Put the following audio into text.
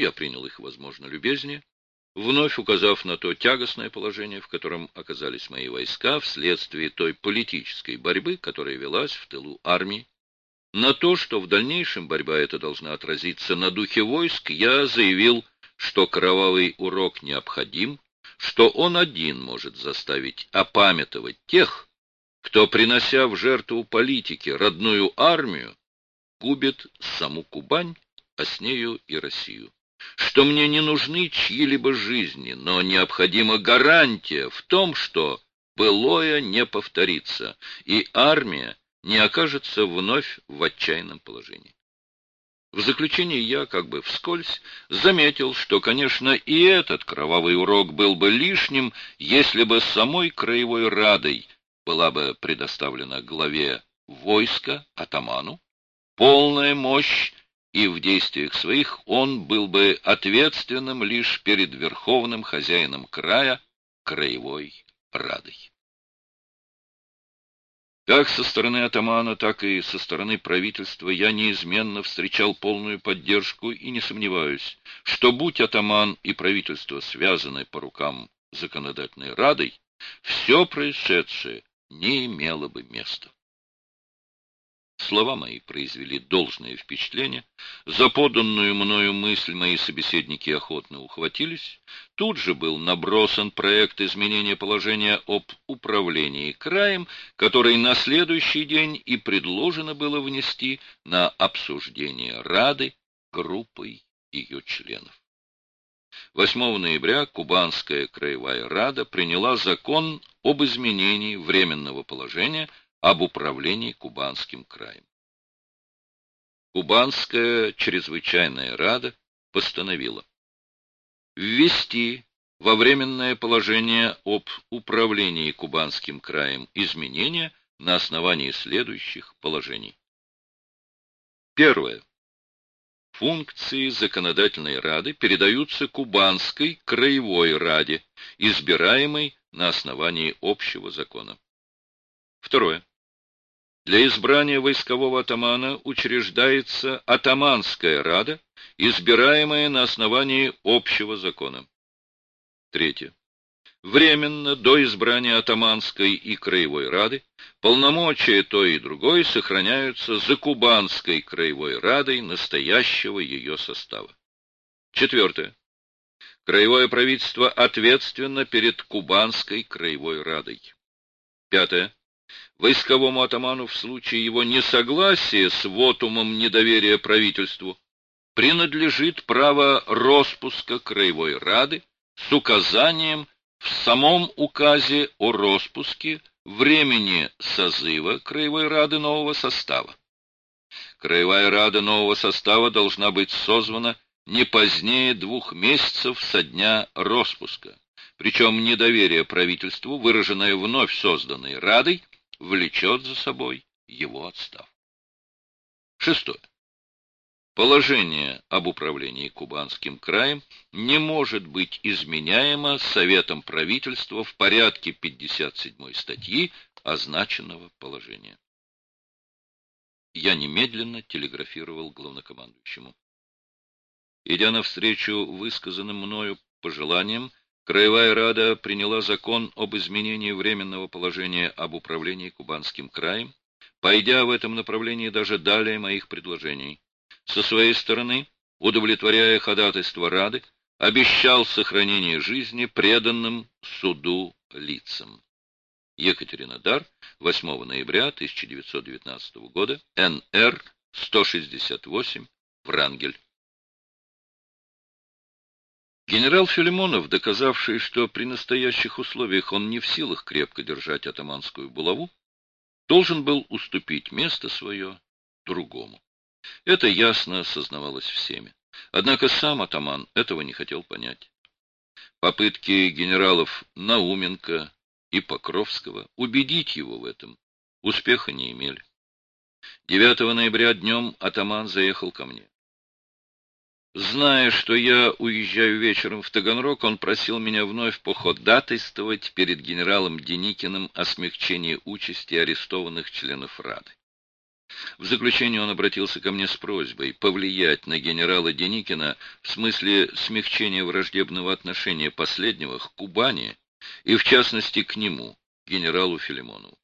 Я принял их, возможно, любезнее, вновь указав на то тягостное положение, в котором оказались мои войска вследствие той политической борьбы, которая велась в тылу армии. На то, что в дальнейшем борьба эта должна отразиться на духе войск, я заявил, что кровавый урок необходим, что он один может заставить опамятовать тех, кто, принося в жертву политике родную армию, губит саму Кубань, а с нею и Россию что мне не нужны чьи-либо жизни, но необходима гарантия в том, что былое не повторится, и армия не окажется вновь в отчаянном положении. В заключение я, как бы вскользь, заметил, что, конечно, и этот кровавый урок был бы лишним, если бы самой Краевой Радой была бы предоставлена главе войска, атаману, полная мощь и в действиях своих он был бы ответственным лишь перед верховным хозяином края, краевой радой. Как со стороны атамана, так и со стороны правительства я неизменно встречал полную поддержку и не сомневаюсь, что будь атаман и правительство связаны по рукам законодательной радой, все происшедшее не имело бы места. Слова мои произвели должное впечатление. За поданную мною мысль мои собеседники охотно ухватились. Тут же был набросан проект изменения положения об управлении краем, который на следующий день и предложено было внести на обсуждение Рады группой ее членов. 8 ноября Кубанская краевая рада приняла закон об изменении временного положения об управлении Кубанским краем. Кубанская чрезвычайная рада постановила ввести во временное положение об управлении Кубанским краем изменения на основании следующих положений. Первое. Функции законодательной рады передаются Кубанской краевой раде, избираемой на основании общего закона. Второе. Для избрания войскового атамана учреждается атаманская рада, избираемая на основании общего закона. Третье. Временно до избрания атаманской и краевой рады полномочия той и другой сохраняются за Кубанской краевой радой настоящего ее состава. Четвертое. Краевое правительство ответственно перед Кубанской краевой радой. Пятое войсковому атаману в случае его несогласия с вотумом недоверия правительству принадлежит право распуска Краевой Рады с указанием в самом указе о распуске времени созыва Краевой Рады нового состава. Краевая Рада нового состава должна быть созвана не позднее двух месяцев со дня распуска, причем недоверие правительству, выраженное вновь созданной Радой, влечет за собой его отставку. Шестое. Положение об управлении Кубанским краем не может быть изменяемо Советом правительства в порядке 57 статьи означенного положения. Я немедленно телеграфировал главнокомандующему. Идя навстречу высказанным мною пожеланиям, Краевая Рада приняла закон об изменении временного положения об управлении Кубанским краем, пойдя в этом направлении даже далее моих предложений. Со своей стороны, удовлетворяя ходатайство Рады, обещал сохранение жизни преданным суду лицам. Екатеринодар, 8 ноября 1919 года, НР 168, Врангель. Генерал Филимонов, доказавший, что при настоящих условиях он не в силах крепко держать атаманскую булаву, должен был уступить место свое другому. Это ясно осознавалось всеми. Однако сам атаман этого не хотел понять. Попытки генералов Науменко и Покровского убедить его в этом успеха не имели. 9 ноября днем атаман заехал ко мне. Зная, что я уезжаю вечером в Таганрог, он просил меня вновь походатайствовать перед генералом Деникиным о смягчении участи арестованных членов Рады. В заключение он обратился ко мне с просьбой повлиять на генерала Деникина в смысле смягчения враждебного отношения последнего к Кубани и, в частности, к нему, генералу Филимонову.